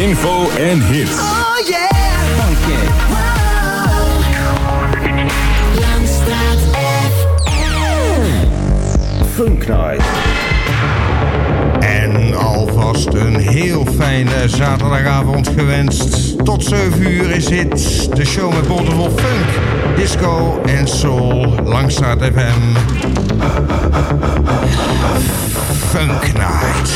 info en hits. Oh yeah. Funky. Langstraat FM. Funk Night. En alvast een heel fijne zaterdagavond gewenst. Tot 7 uur is dit de show met boordevol funk, disco en soul. Langstraat FM. Funk Night.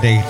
de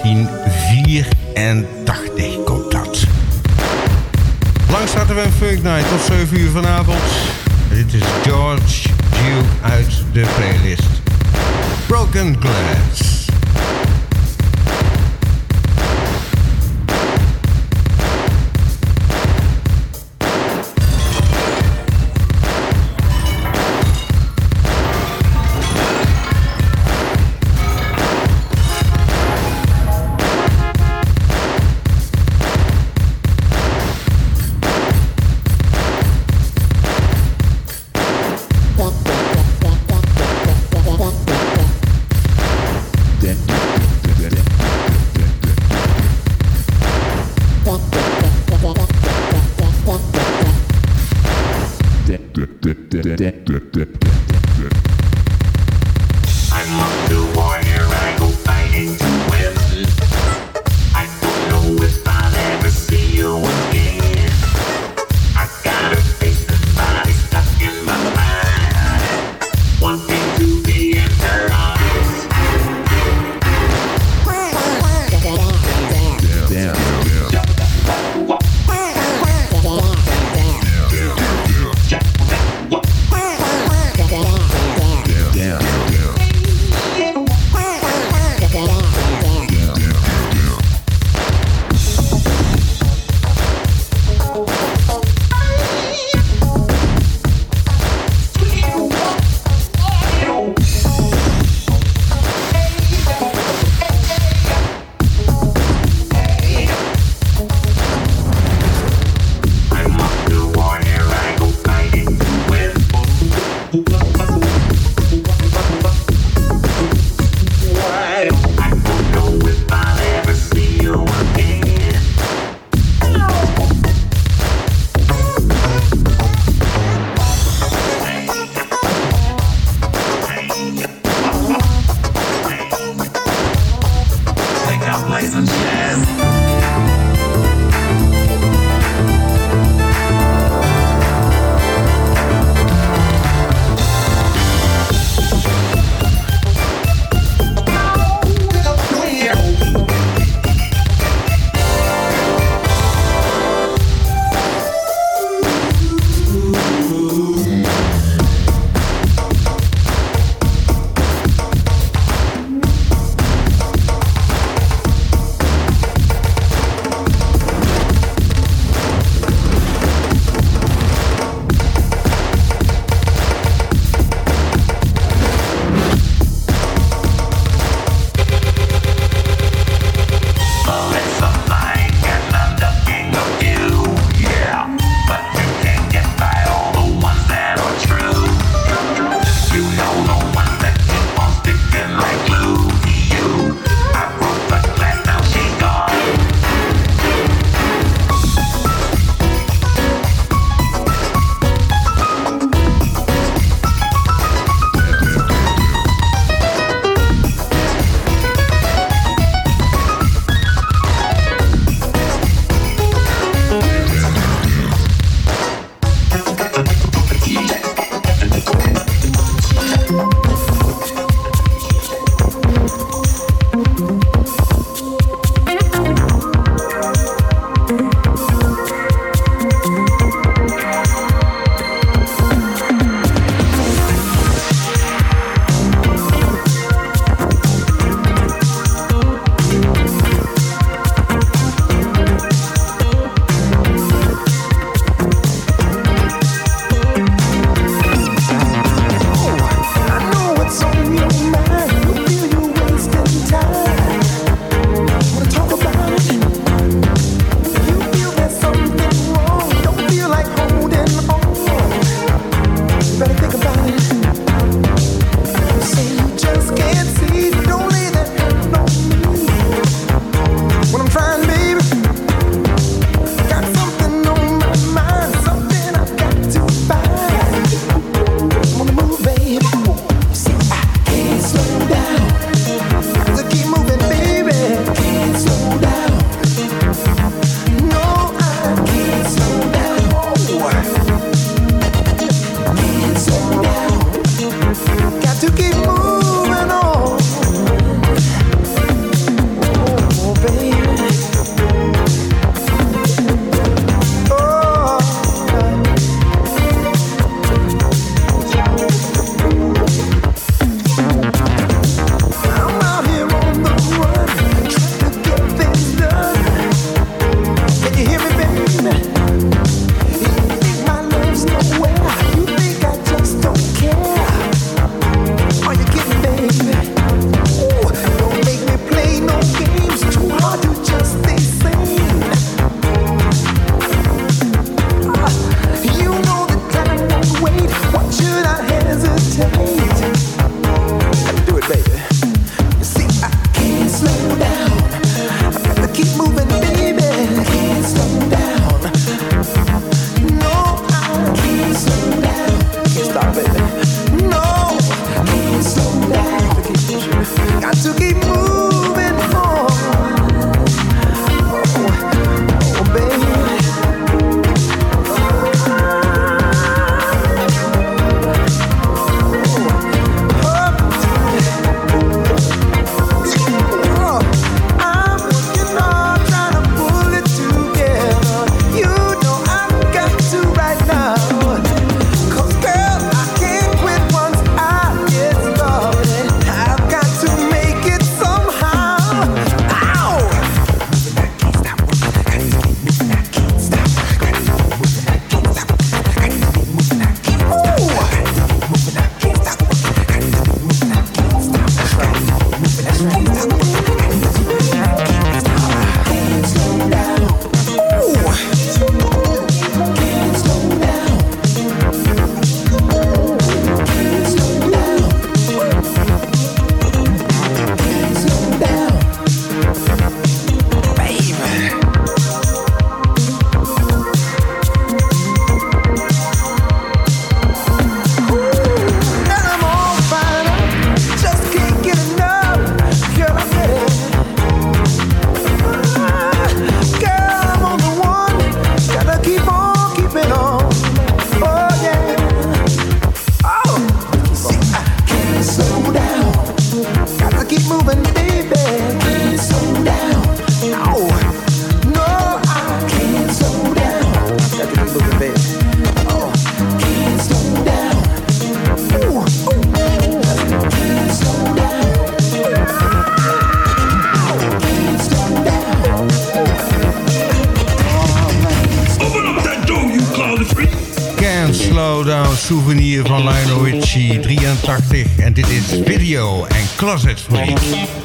Closet. Wanna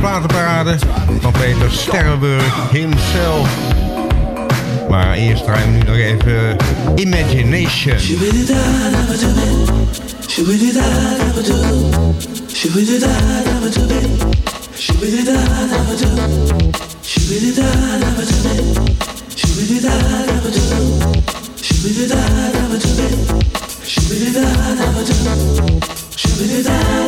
Platenparade van Peter Sterrenburg himself. Maar eerst draaien we nu nog even Imagination. On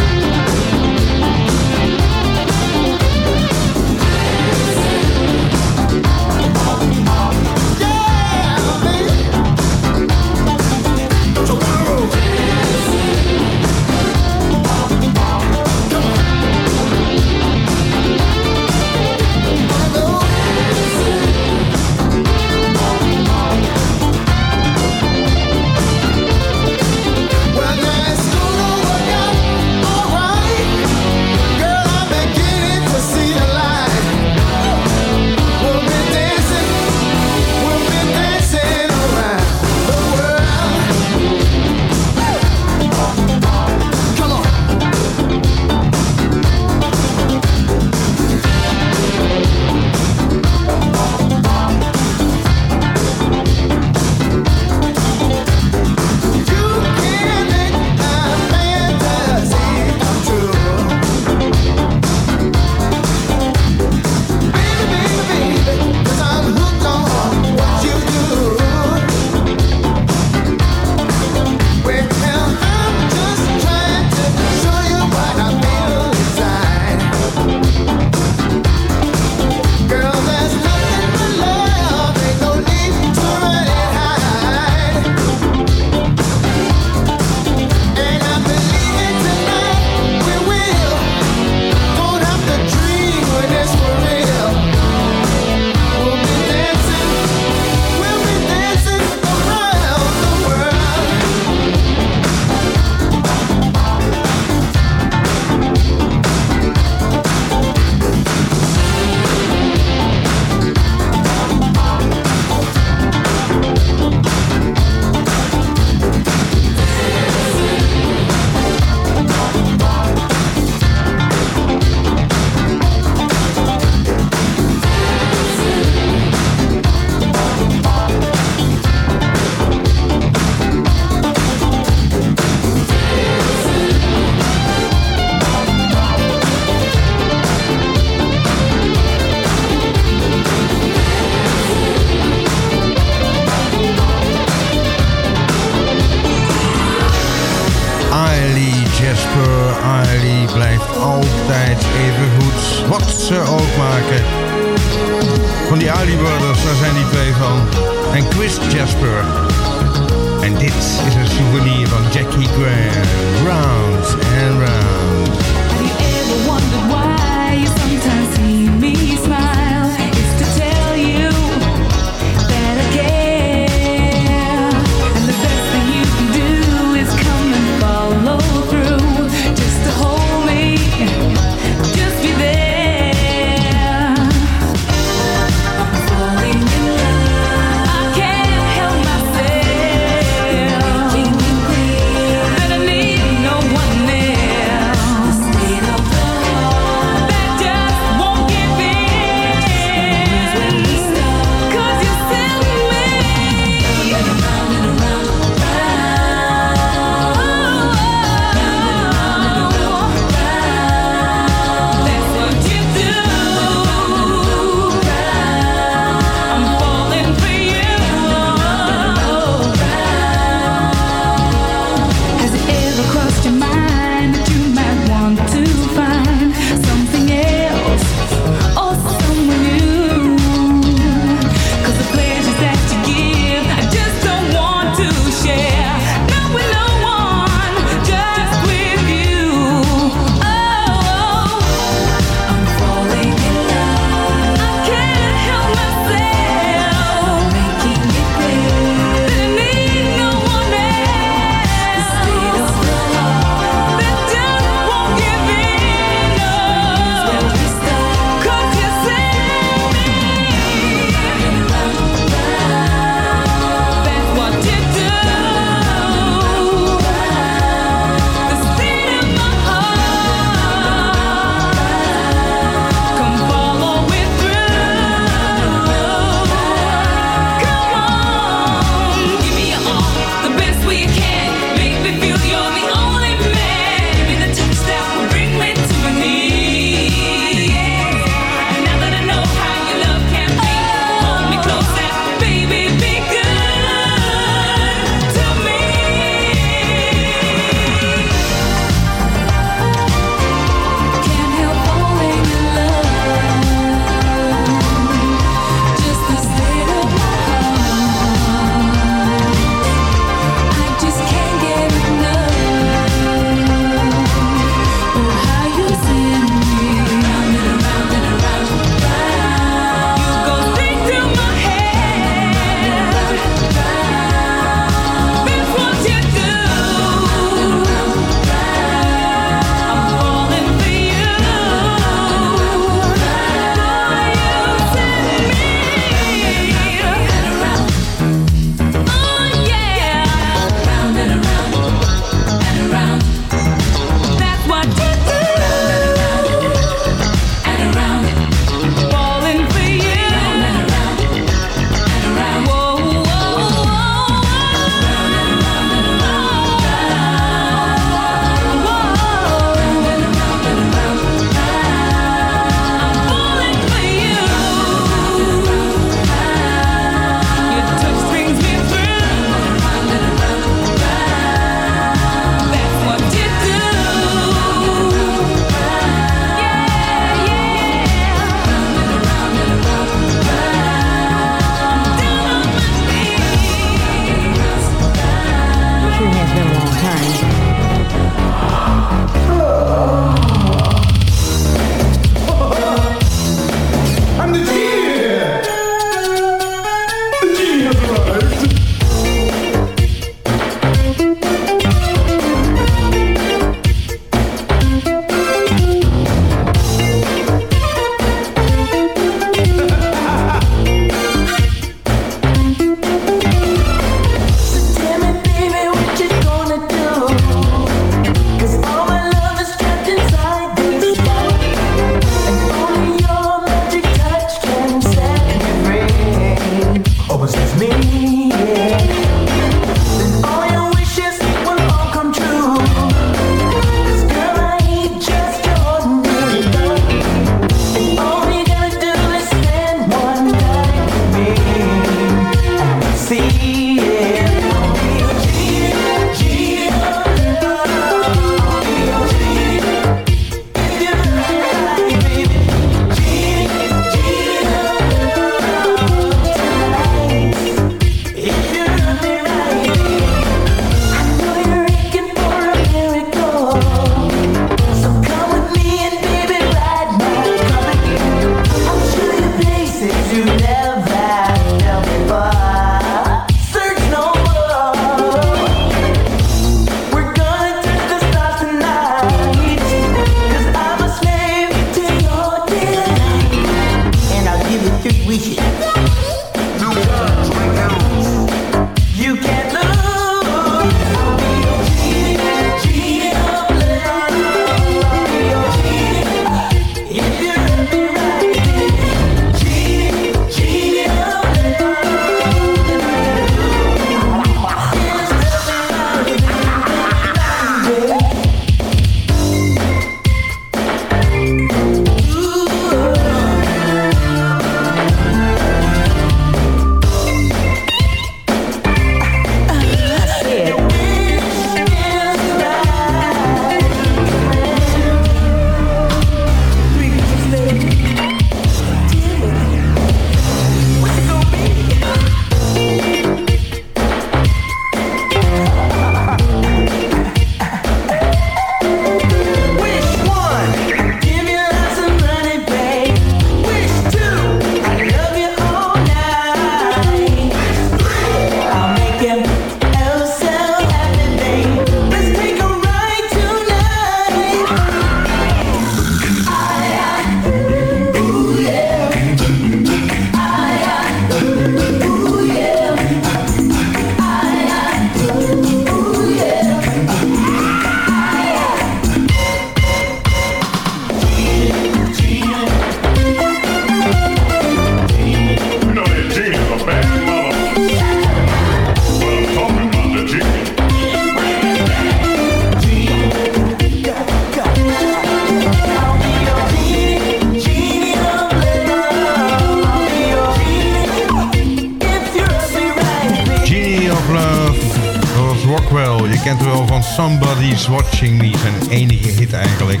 Somebody's Watching Me. Zijn enige hit eigenlijk.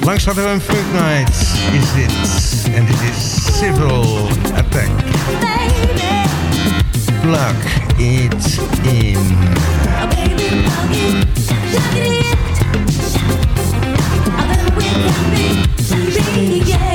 Langs hadden we een. Is dit. En dit is Civil Attack. Plug it in. Just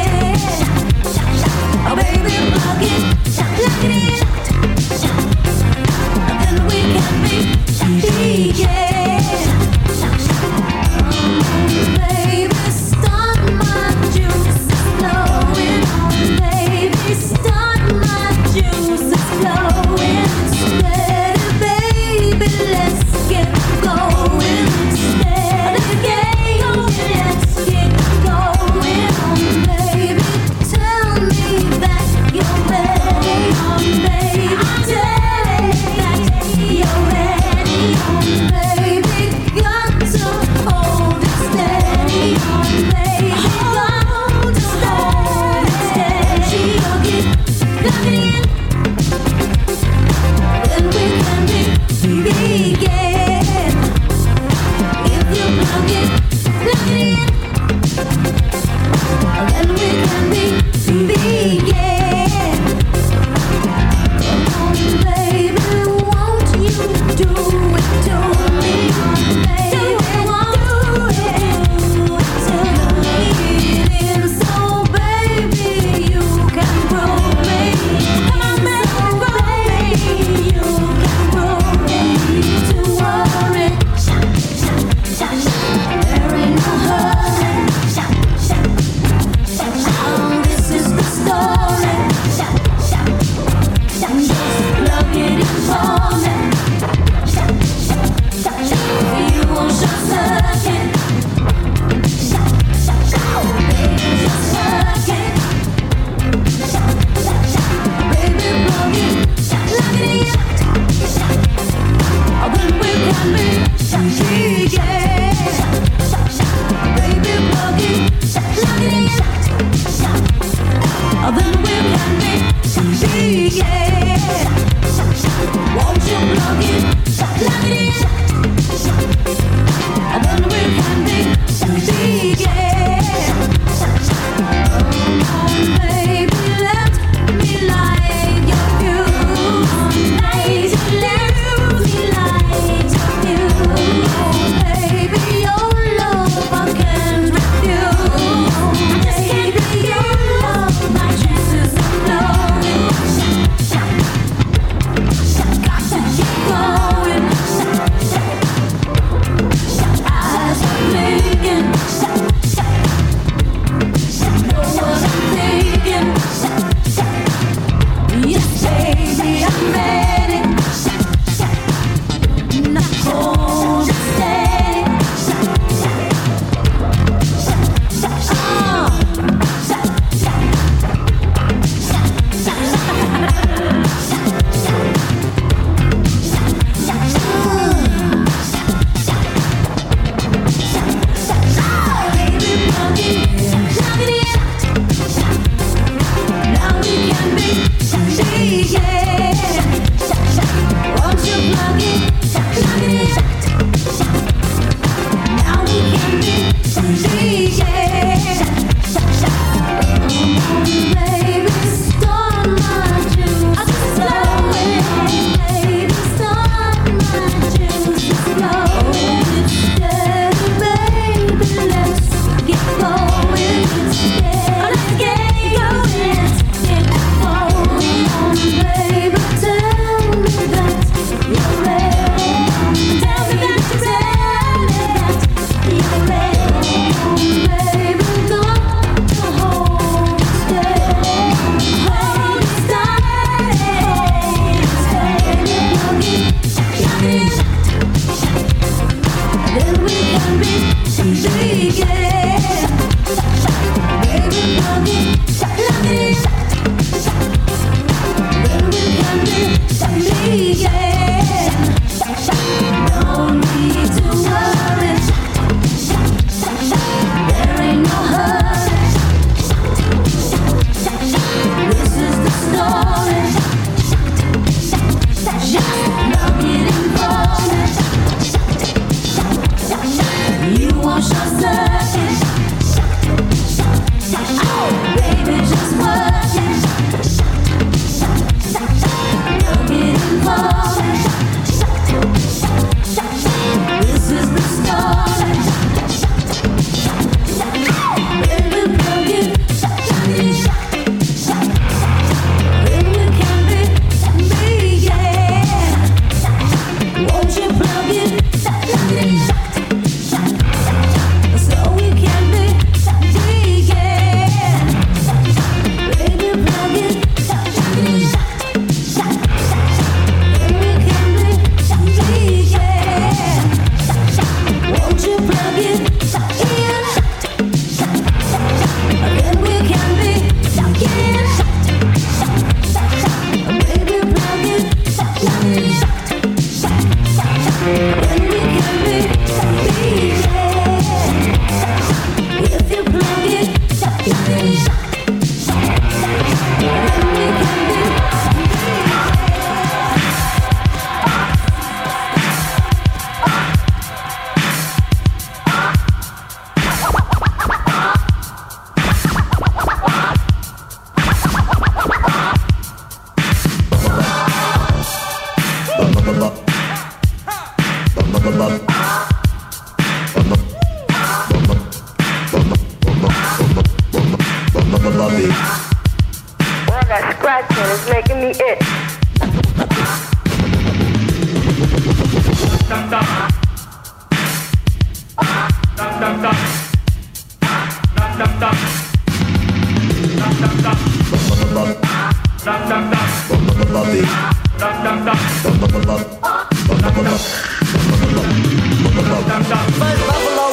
Buffalo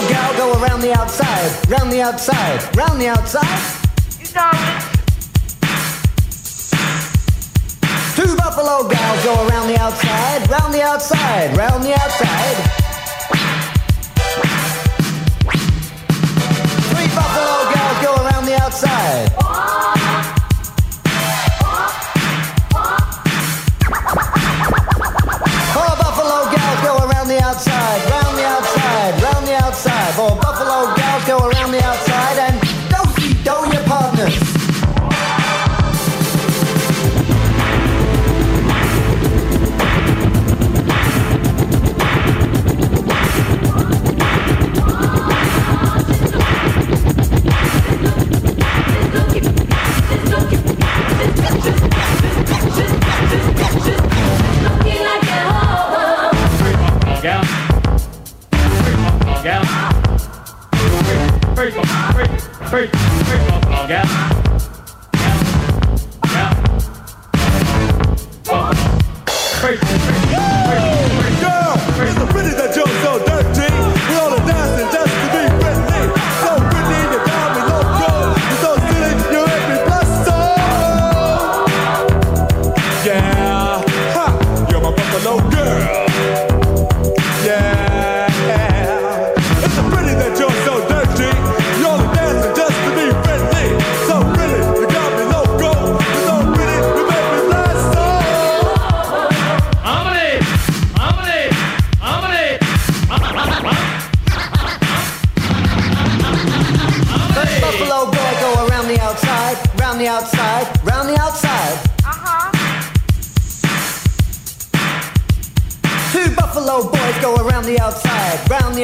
gal go around the outside, round the outside, round the outside. Two buffalo gals go around the outside, round the outside, round the outside. Three buffalo gals go around the outside.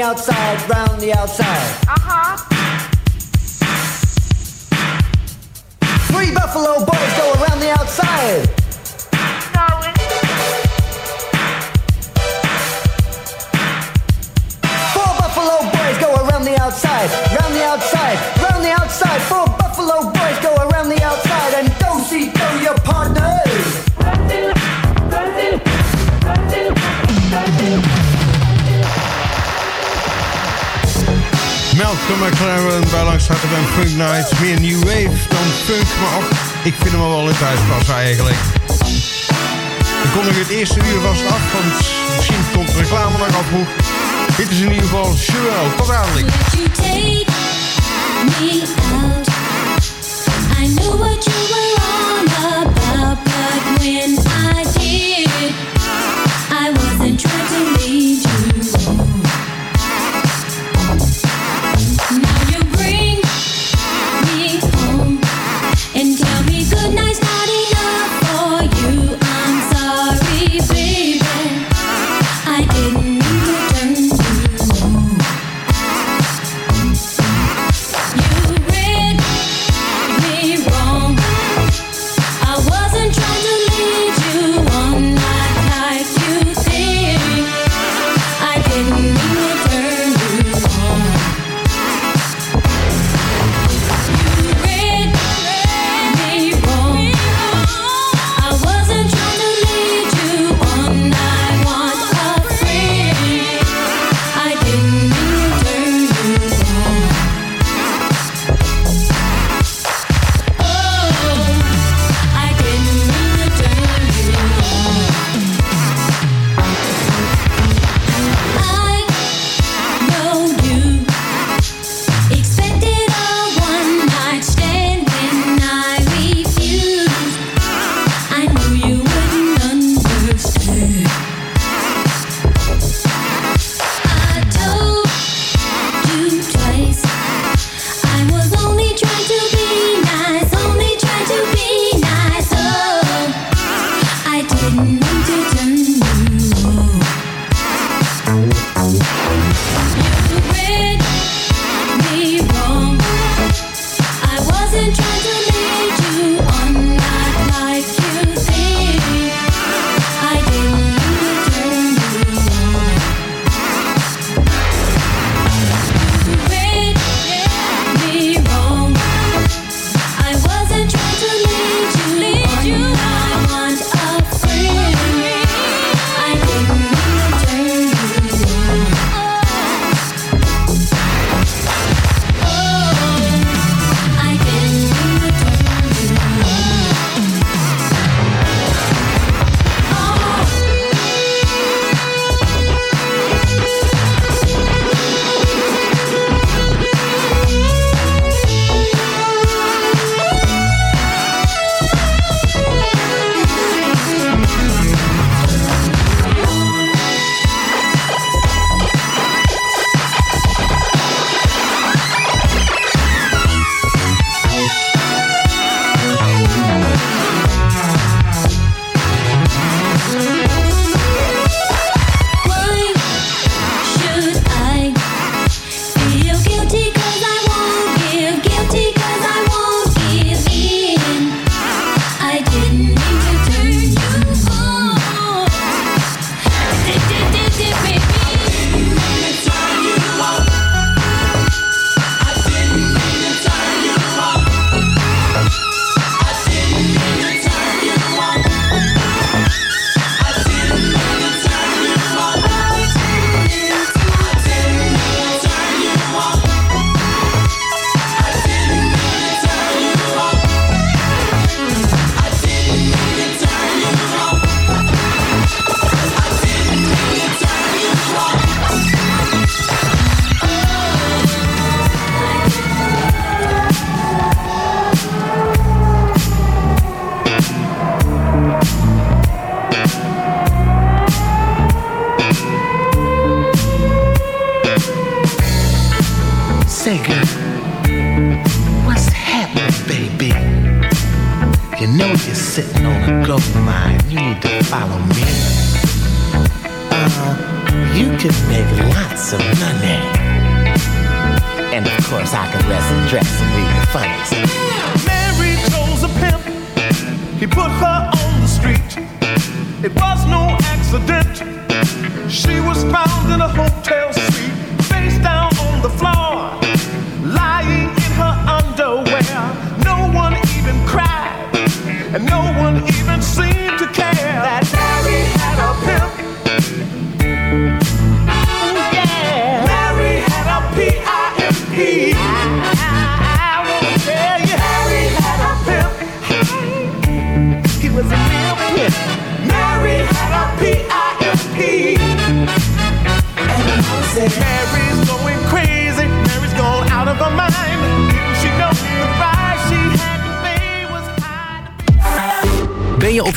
The outside, round the outside. Uh-huh. Three buffalo boys go around the outside. McLaren bij langs bij een Funk Night. Meer New Wave dan Funk, maar ook, ik vind hem wel in thuis passen eigenlijk. Dan kom ik het eerste uur vast af, want misschien komt de reclame nog afvroeg. Dit is in ieder geval Joel. Tot dadelijk. I knew what you were on about, but when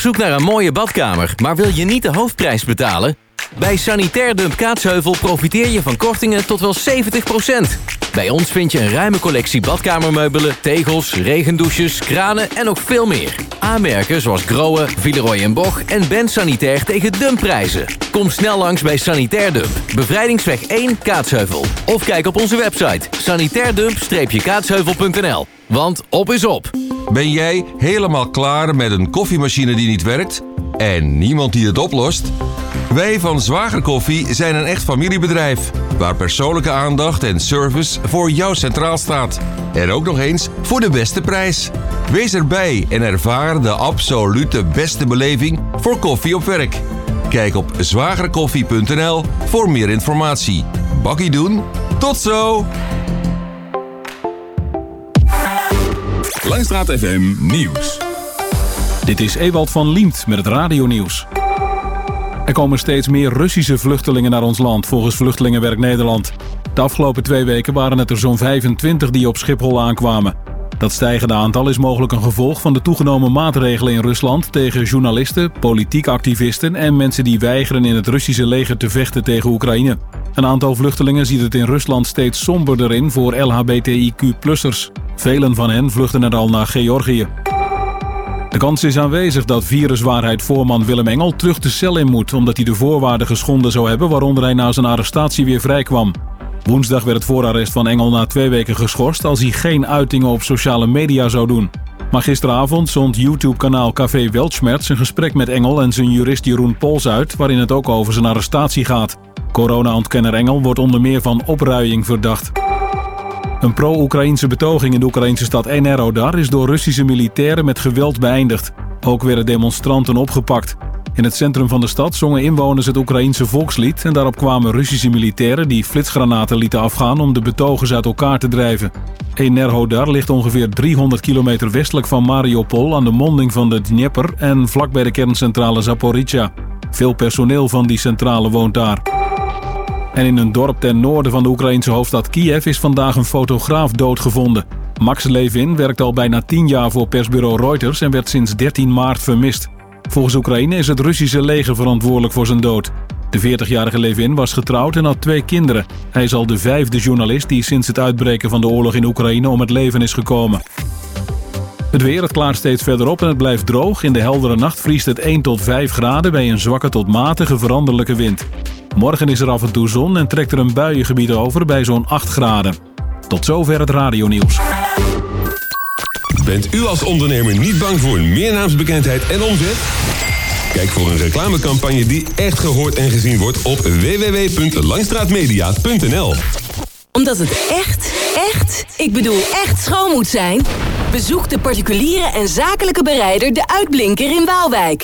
zoek naar een mooie badkamer, maar wil je niet de hoofdprijs betalen? Bij Sanitair Dump Kaatsheuvel profiteer je van kortingen tot wel 70%. Bij ons vind je een ruime collectie badkamermeubelen, tegels, regendouches, kranen en nog veel meer. Aanmerken zoals Grohe, Villeroy en Boch en Ben Sanitair tegen dumpprijzen. Kom snel langs bij Sanitair Dump, Bevrijdingsweg 1 Kaatsheuvel. Of kijk op onze website sanitairdump-kaatsheuvel.nl. Want op is op. Ben jij helemaal klaar met een koffiemachine die niet werkt? En niemand die het oplost? Wij van Zwager Koffie zijn een echt familiebedrijf... waar persoonlijke aandacht en service voor jou centraal staat. En ook nog eens voor de beste prijs. Wees erbij en ervaar de absolute beste beleving voor koffie op werk. Kijk op zwagerkoffie.nl voor meer informatie. Bakkie doen, tot zo! Langstraat FM Nieuws. Dit is Ewald van Liemt met het radionieuws. Er komen steeds meer Russische vluchtelingen naar ons land, volgens Vluchtelingenwerk Nederland. De afgelopen twee weken waren het er zo'n 25 die op Schiphol aankwamen. Dat stijgende aantal is mogelijk een gevolg van de toegenomen maatregelen in Rusland tegen journalisten, politiek activisten en mensen die weigeren in het Russische leger te vechten tegen Oekraïne. Een aantal vluchtelingen ziet het in Rusland steeds somberder in voor LHBTIQ-plussers. Velen van hen vluchten er al naar Georgië. De kans is aanwezig dat viruswaarheid-voorman Willem Engel terug de cel in moet... omdat hij de voorwaarden geschonden zou hebben waaronder hij na zijn arrestatie weer vrijkwam. Woensdag werd het voorarrest van Engel na twee weken geschorst... als hij geen uitingen op sociale media zou doen. Maar gisteravond zond YouTube-kanaal Café Weltschmerz... een gesprek met Engel en zijn jurist Jeroen Pols uit... waarin het ook over zijn arrestatie gaat. Corona-ontkenner Engel wordt onder meer van opruiing verdacht. Een pro-Oekraïnse betoging in de Oekraïnse stad Enerodar is door Russische militairen met geweld beëindigd. Ook werden demonstranten opgepakt. In het centrum van de stad zongen inwoners het Oekraïense volkslied en daarop kwamen Russische militairen die flitsgranaten lieten afgaan om de betogers uit elkaar te drijven. Enerhodar ligt ongeveer 300 kilometer westelijk van Mariupol aan de monding van de Dnieper en vlak bij de kerncentrale Zaporizhia. Veel personeel van die centrale woont daar. En in een dorp ten noorden van de Oekraïnse hoofdstad Kiev is vandaag een fotograaf doodgevonden. Max Levin werkt al bijna 10 jaar voor persbureau Reuters en werd sinds 13 maart vermist. Volgens Oekraïne is het Russische leger verantwoordelijk voor zijn dood. De 40-jarige Levin was getrouwd en had twee kinderen. Hij is al de vijfde journalist die sinds het uitbreken van de oorlog in Oekraïne om het leven is gekomen. Het weer, het klaart steeds verder op en het blijft droog. In de heldere nacht vriest het 1 tot 5 graden bij een zwakke tot matige veranderlijke wind. Morgen is er af en toe zon en trekt er een buiengebied over bij zo'n 8 graden. Tot zover het radionieuws. Bent u als ondernemer niet bang voor meer naamsbekendheid en omzet? Kijk voor een reclamecampagne die echt gehoord en gezien wordt op www.langstraatmedia.nl. Omdat het echt, echt, ik bedoel echt schoon moet zijn... bezoek de particuliere en zakelijke bereider De Uitblinker in Waalwijk.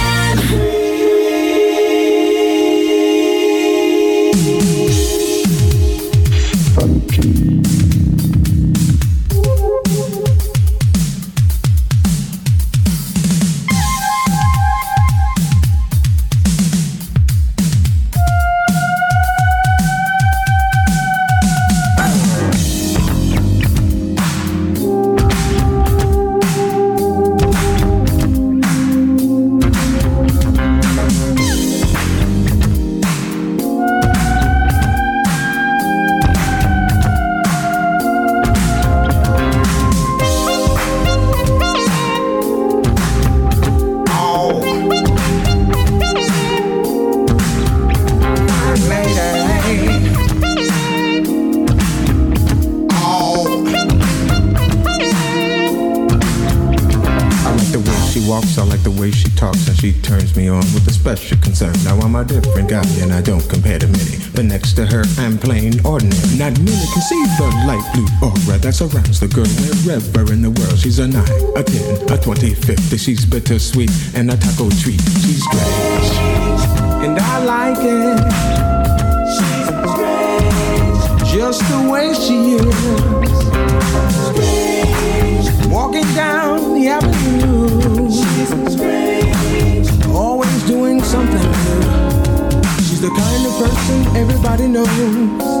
FM. the can see the light blue aura that surrounds the girl wherever in the world. She's a 9, a 10, a 20, 50. She's bittersweet and a taco treat. She's strange. And I like it. She's strange. Just the way she is. Walking down the avenue. Always doing something new. She's the kind of person everybody knows.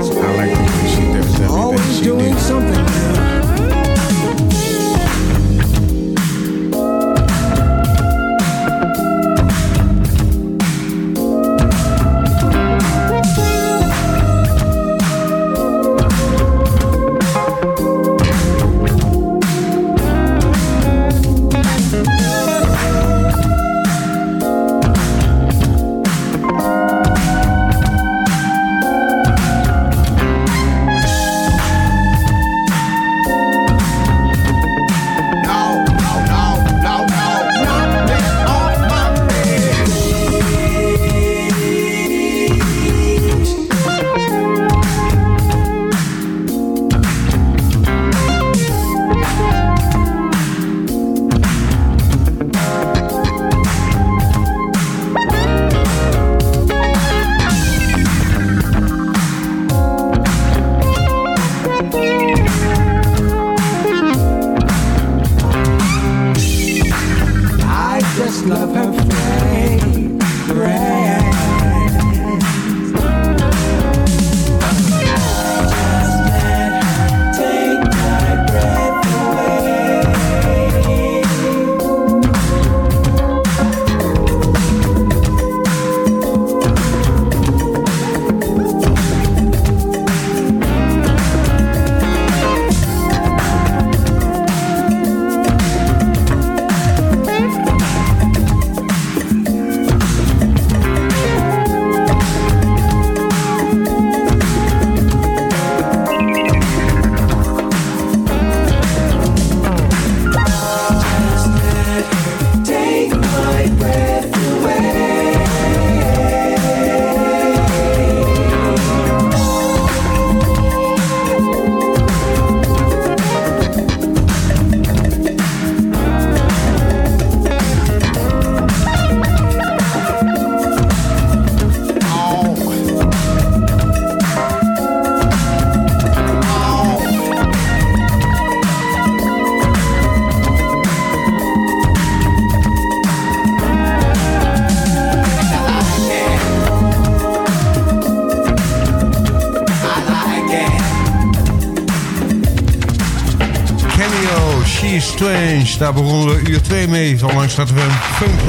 I like way she does everything Always she doing did. something Daar begonnen we uur 2 mee langs starten we een Funk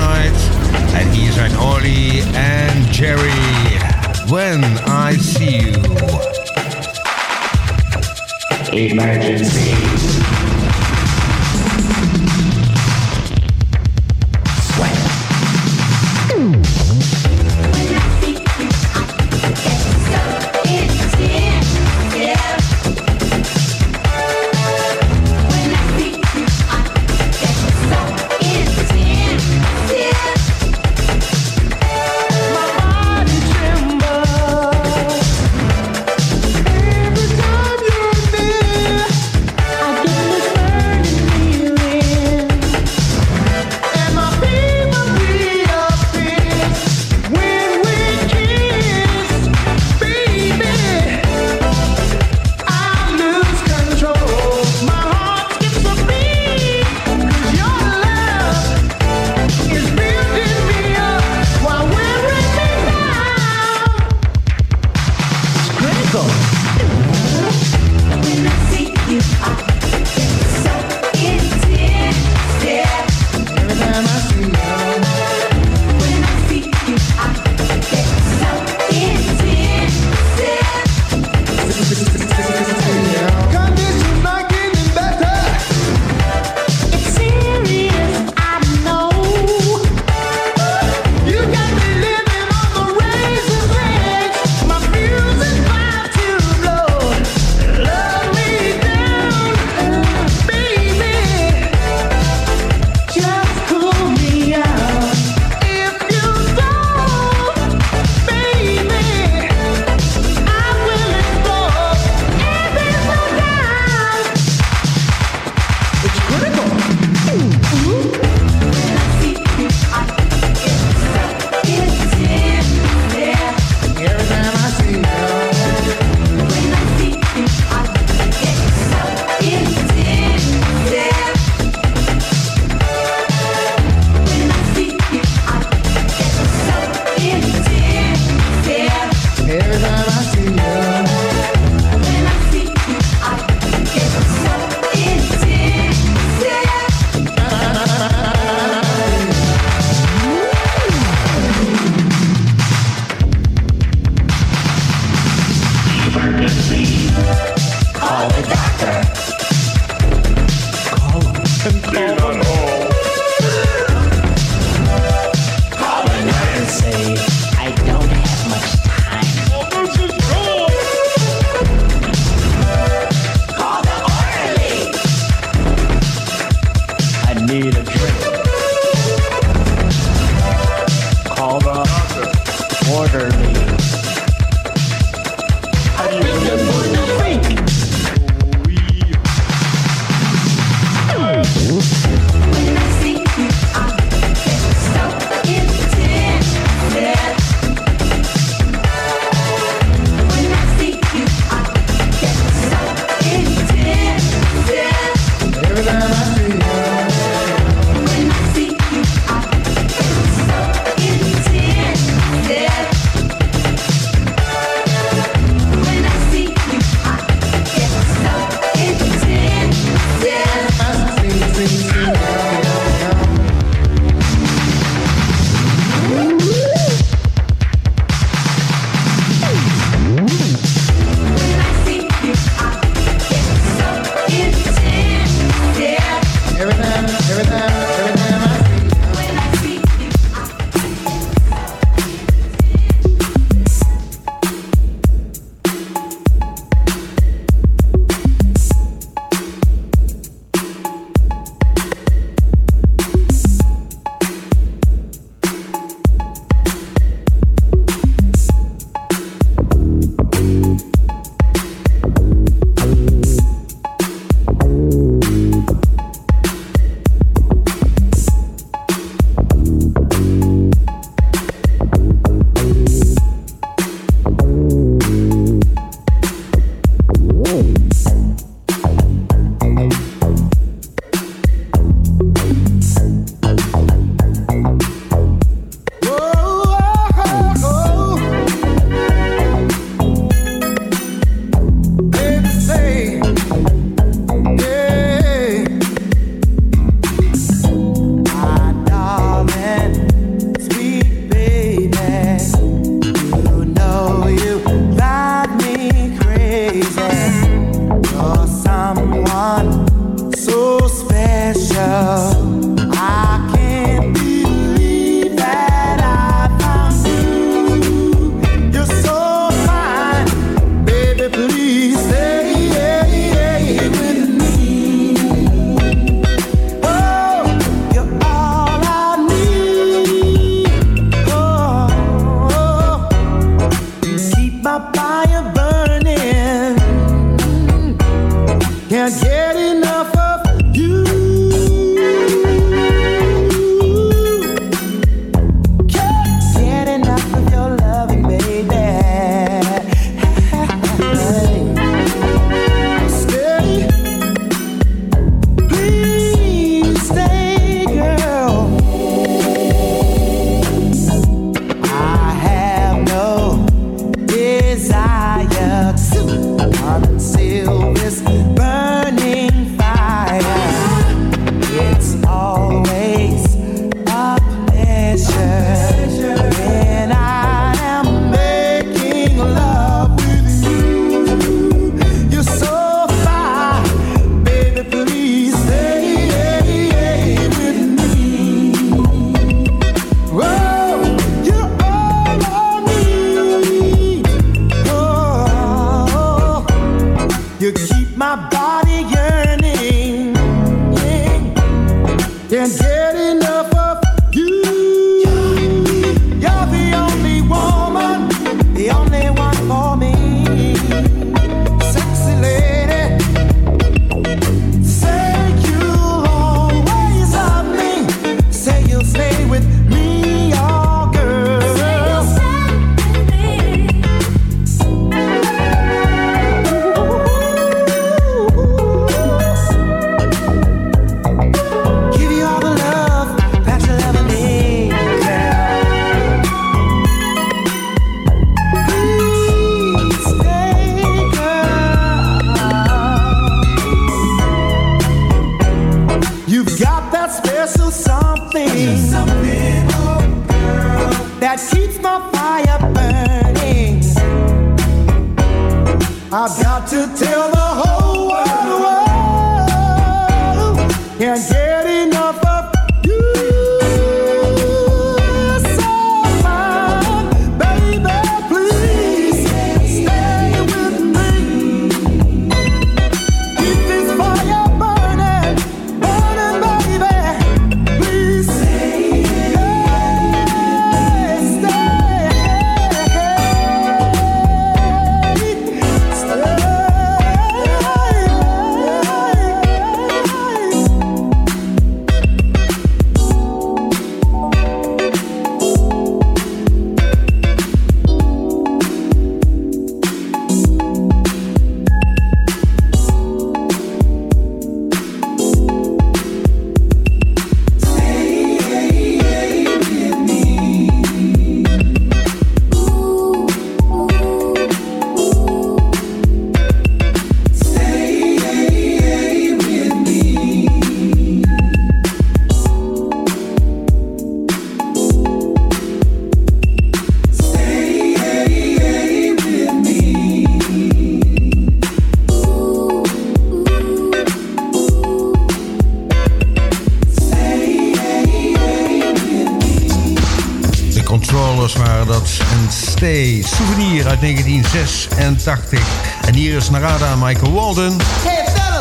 was waren dat. En Stay Souvenir uit 1986. En hier is Narada Michael Walden. Hey,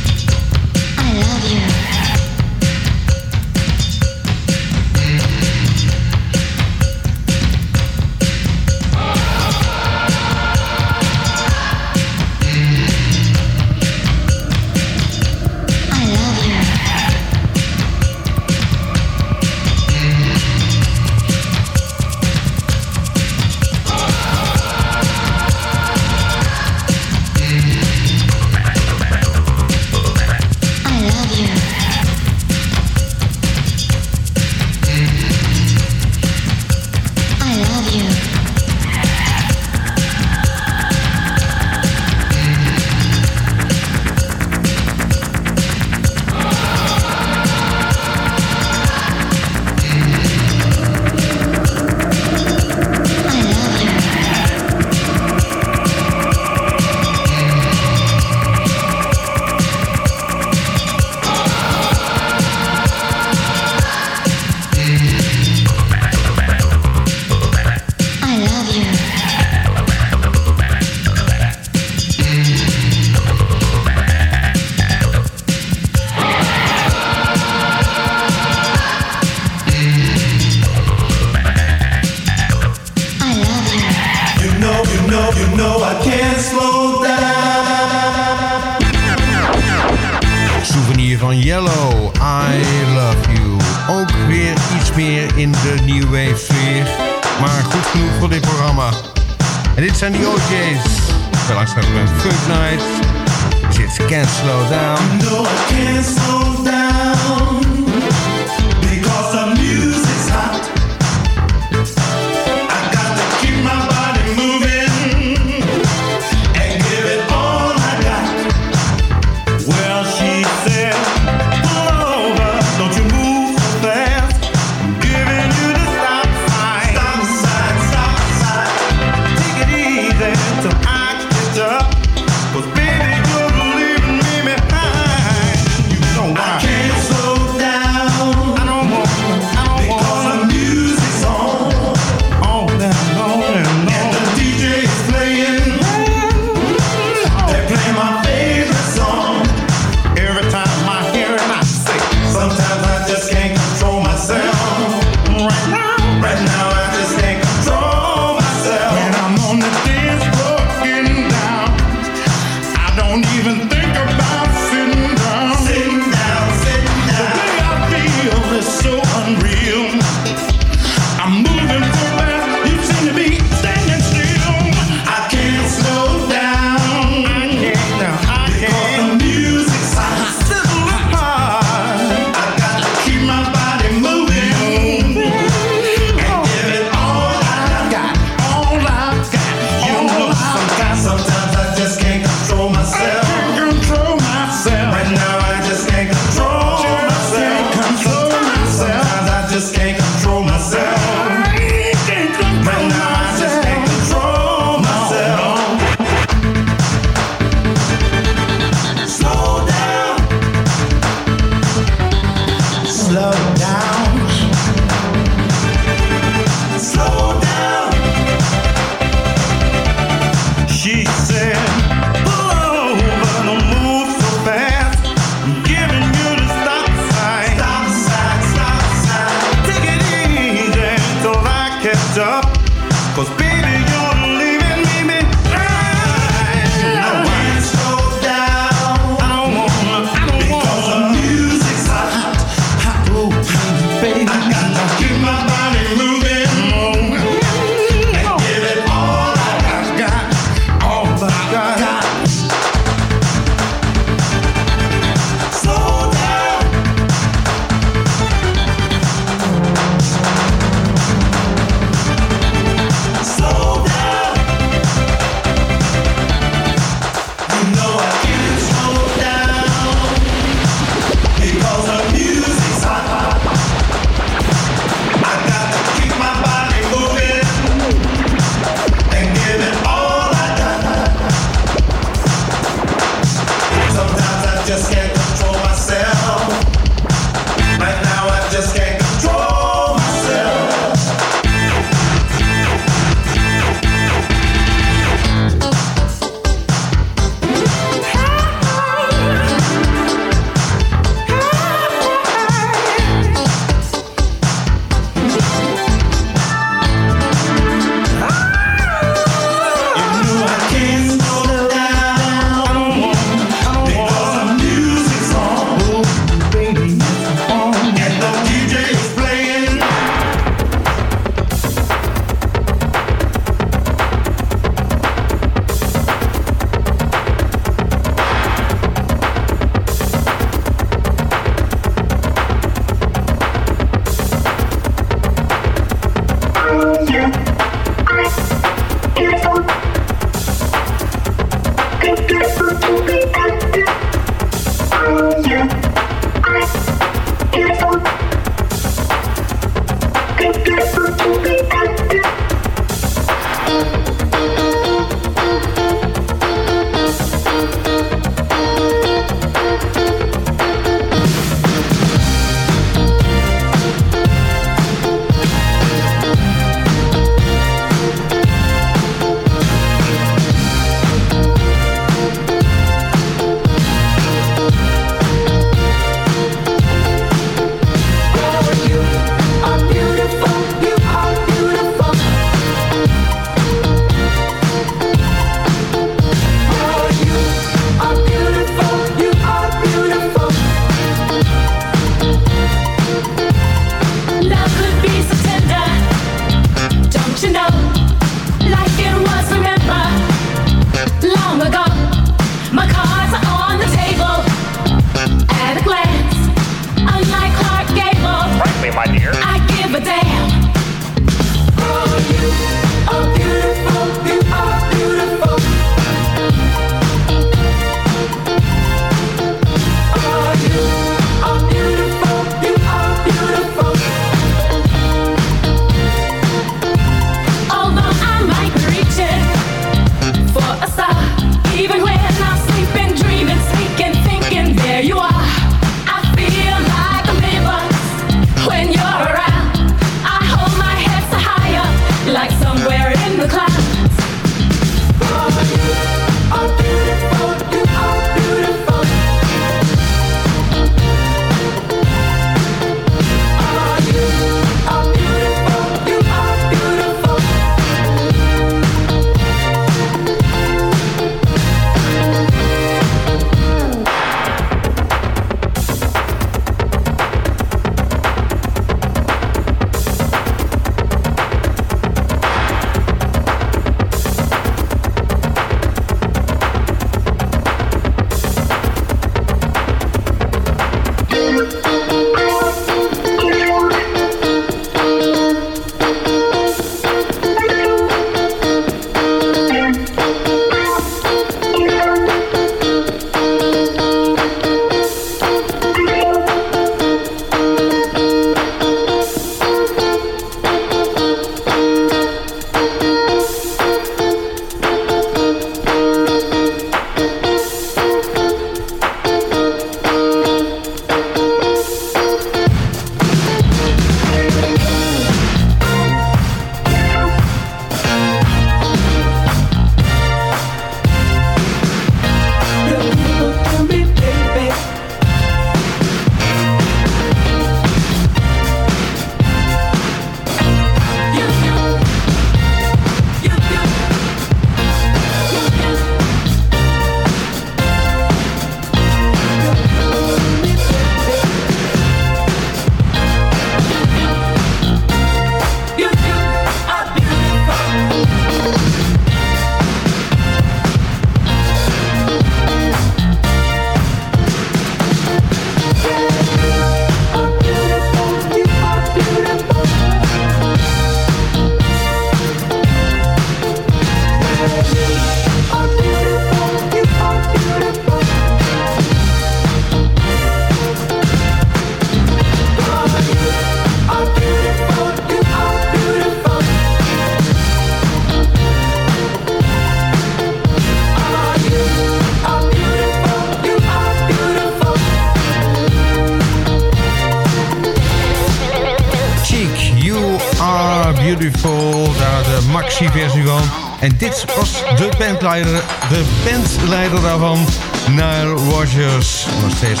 De bandleider daarvan, Nile Rogers. Nog steeds.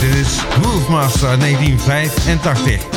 Dit is Groove Master 1985.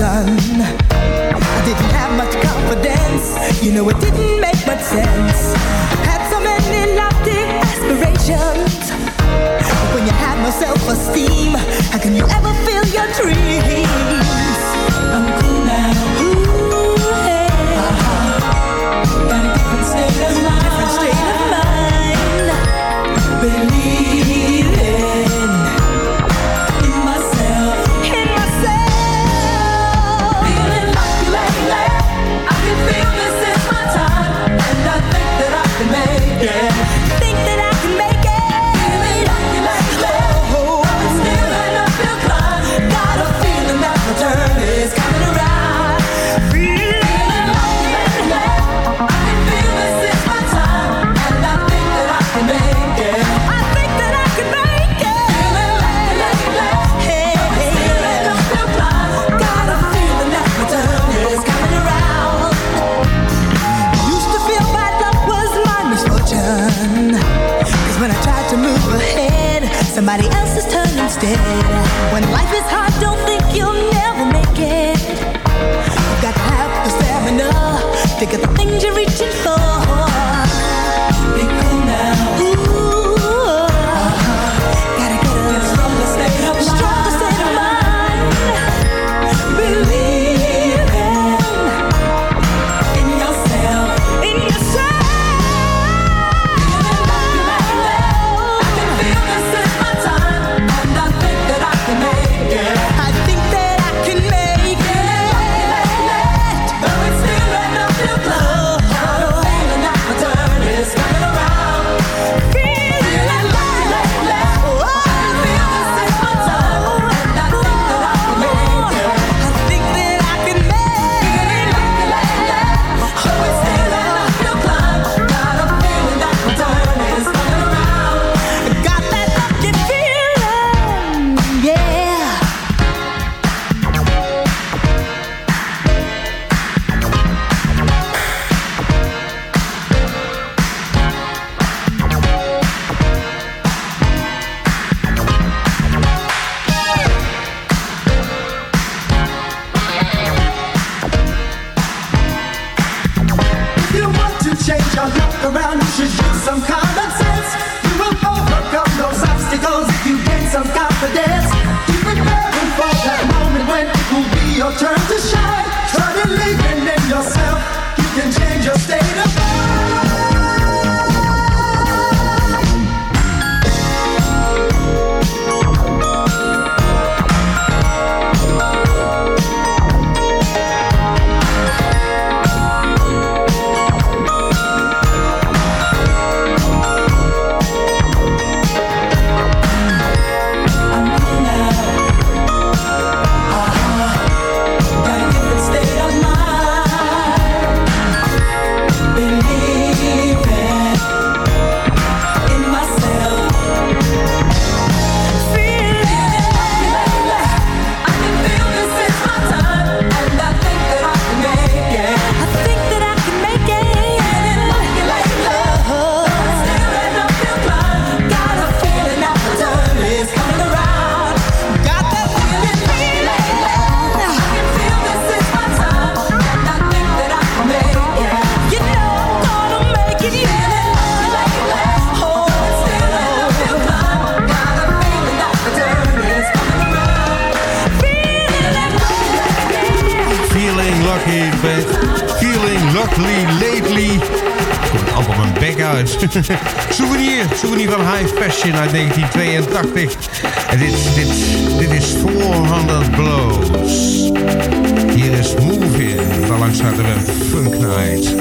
sun I didn't have much confidence. You know I didn't souvenir, souvenir van High Fashion uit 1982. En dit, dit, dit is 400 Blows. Hier is Move In. Er een Funk Night.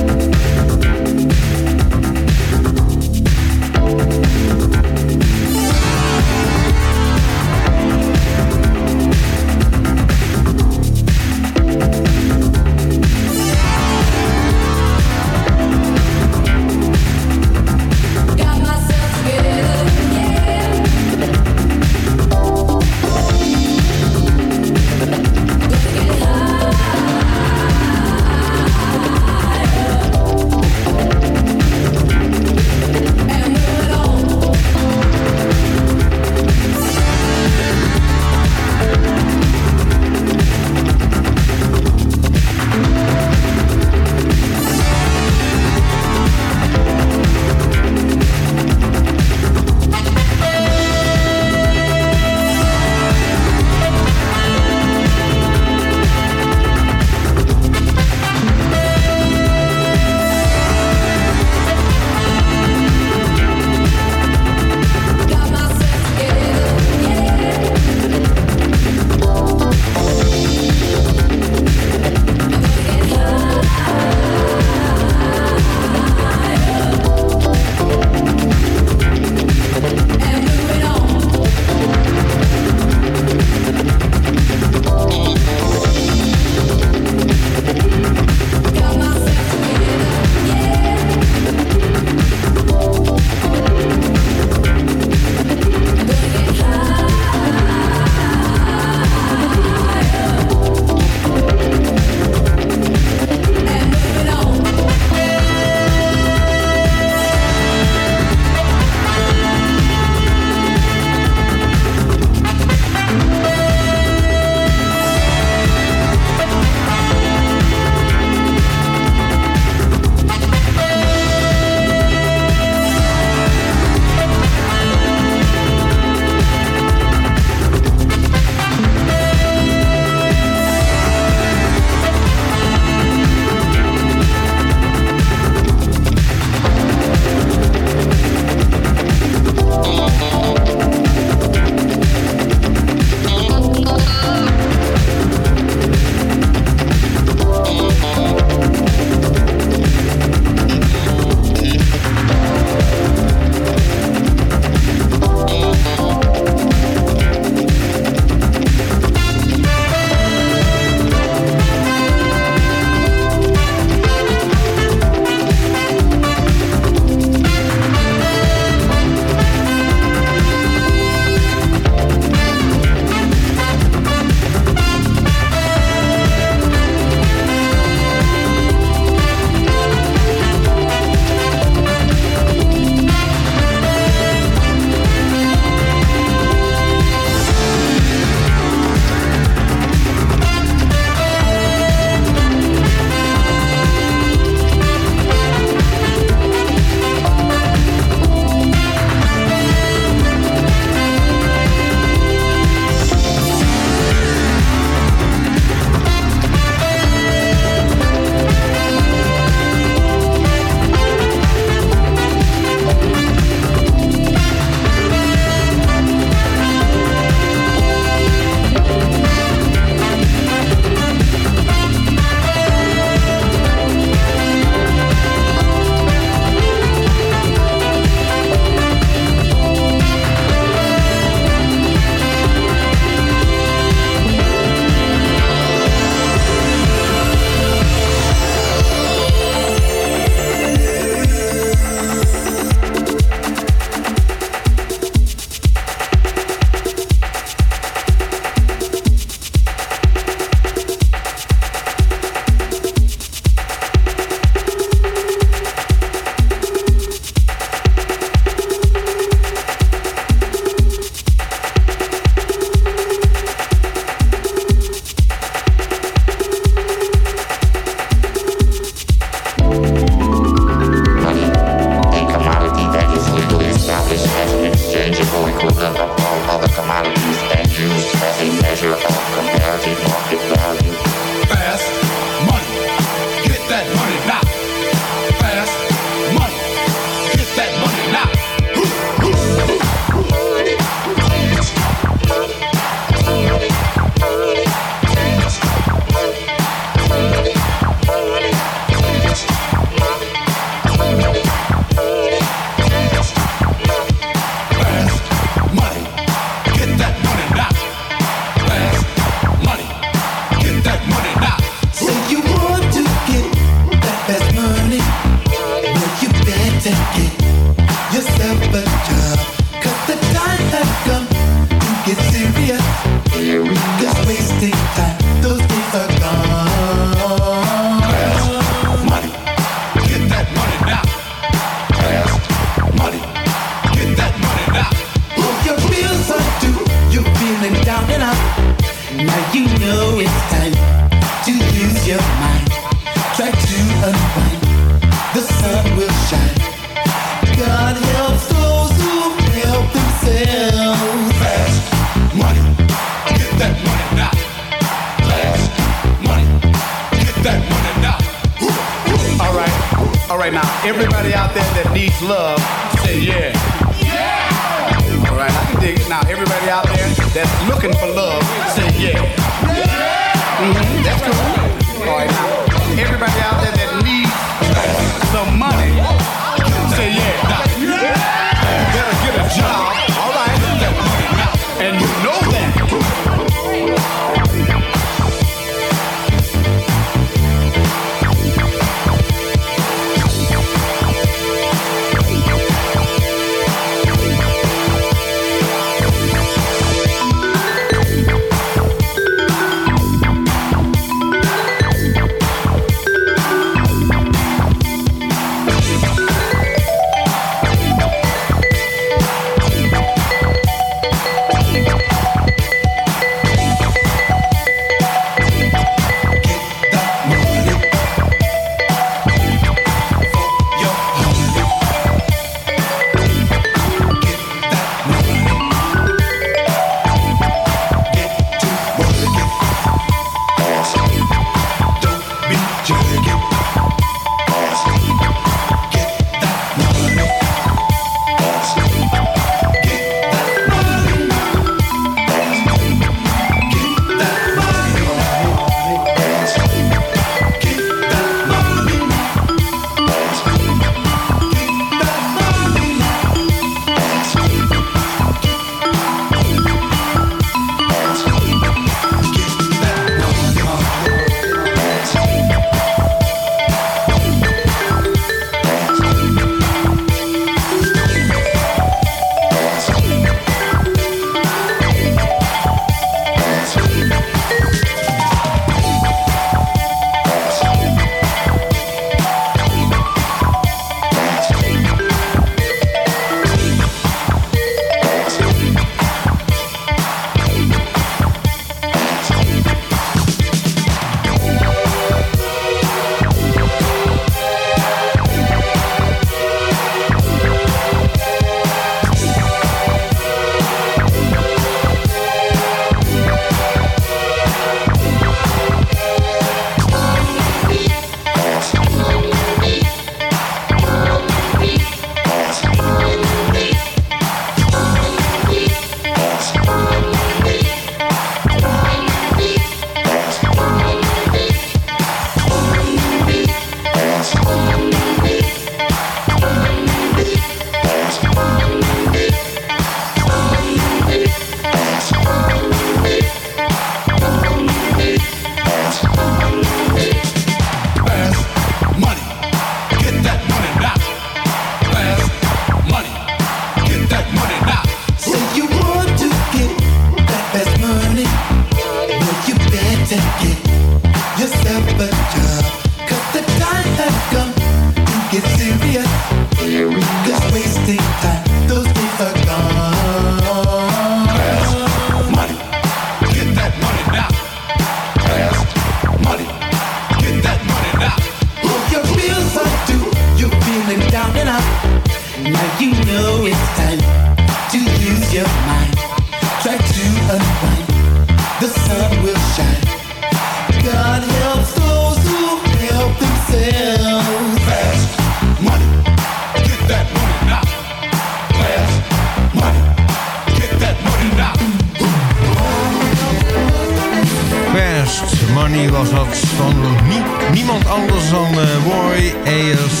Niemand anders dan eh, Roy Ayers.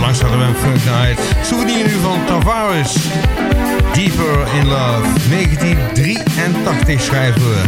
Langs hadden we Funk Night. Souvenir nu van Tavares. Deeper in Love. 1983 schrijven we.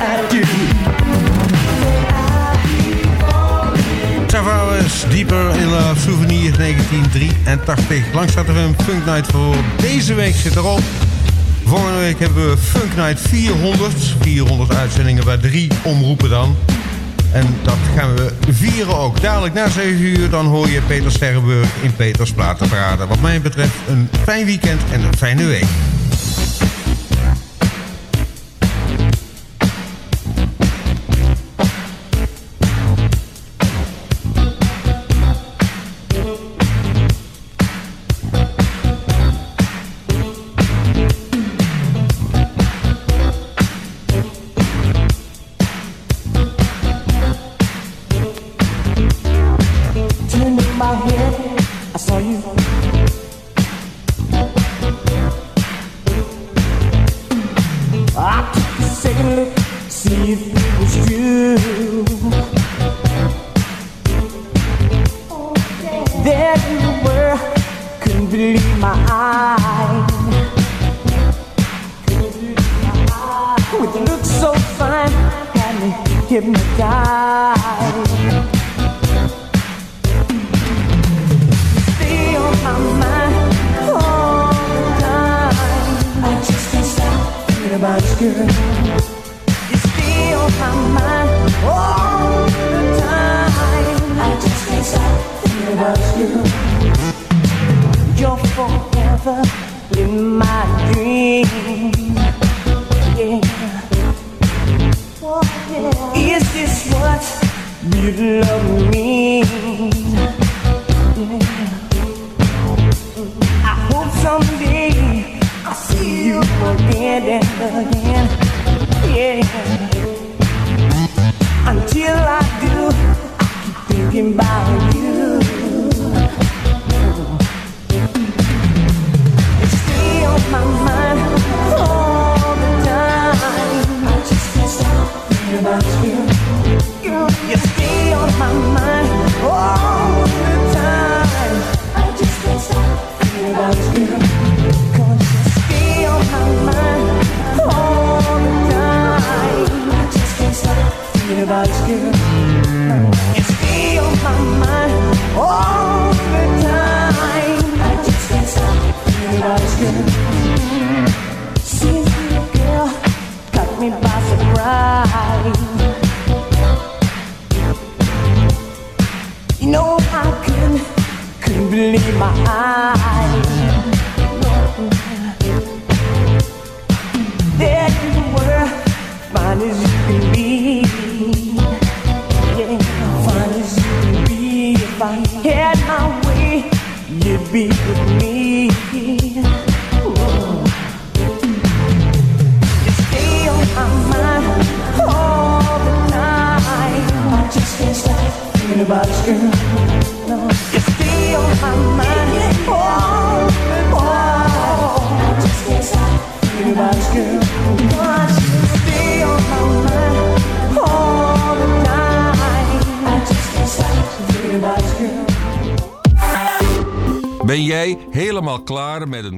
I do. Deeper in Love, Souvenir 1983. Langs staat er een Funk voor deze week zit erop. Volgende week hebben we Funknight 400. 400 uitzendingen bij drie omroepen dan. En dat gaan we vieren ook. Dadelijk na 7 uur dan hoor je Peter Sterrenburg in Peters praten. Wat mij betreft een fijn weekend en een fijne week.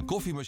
You,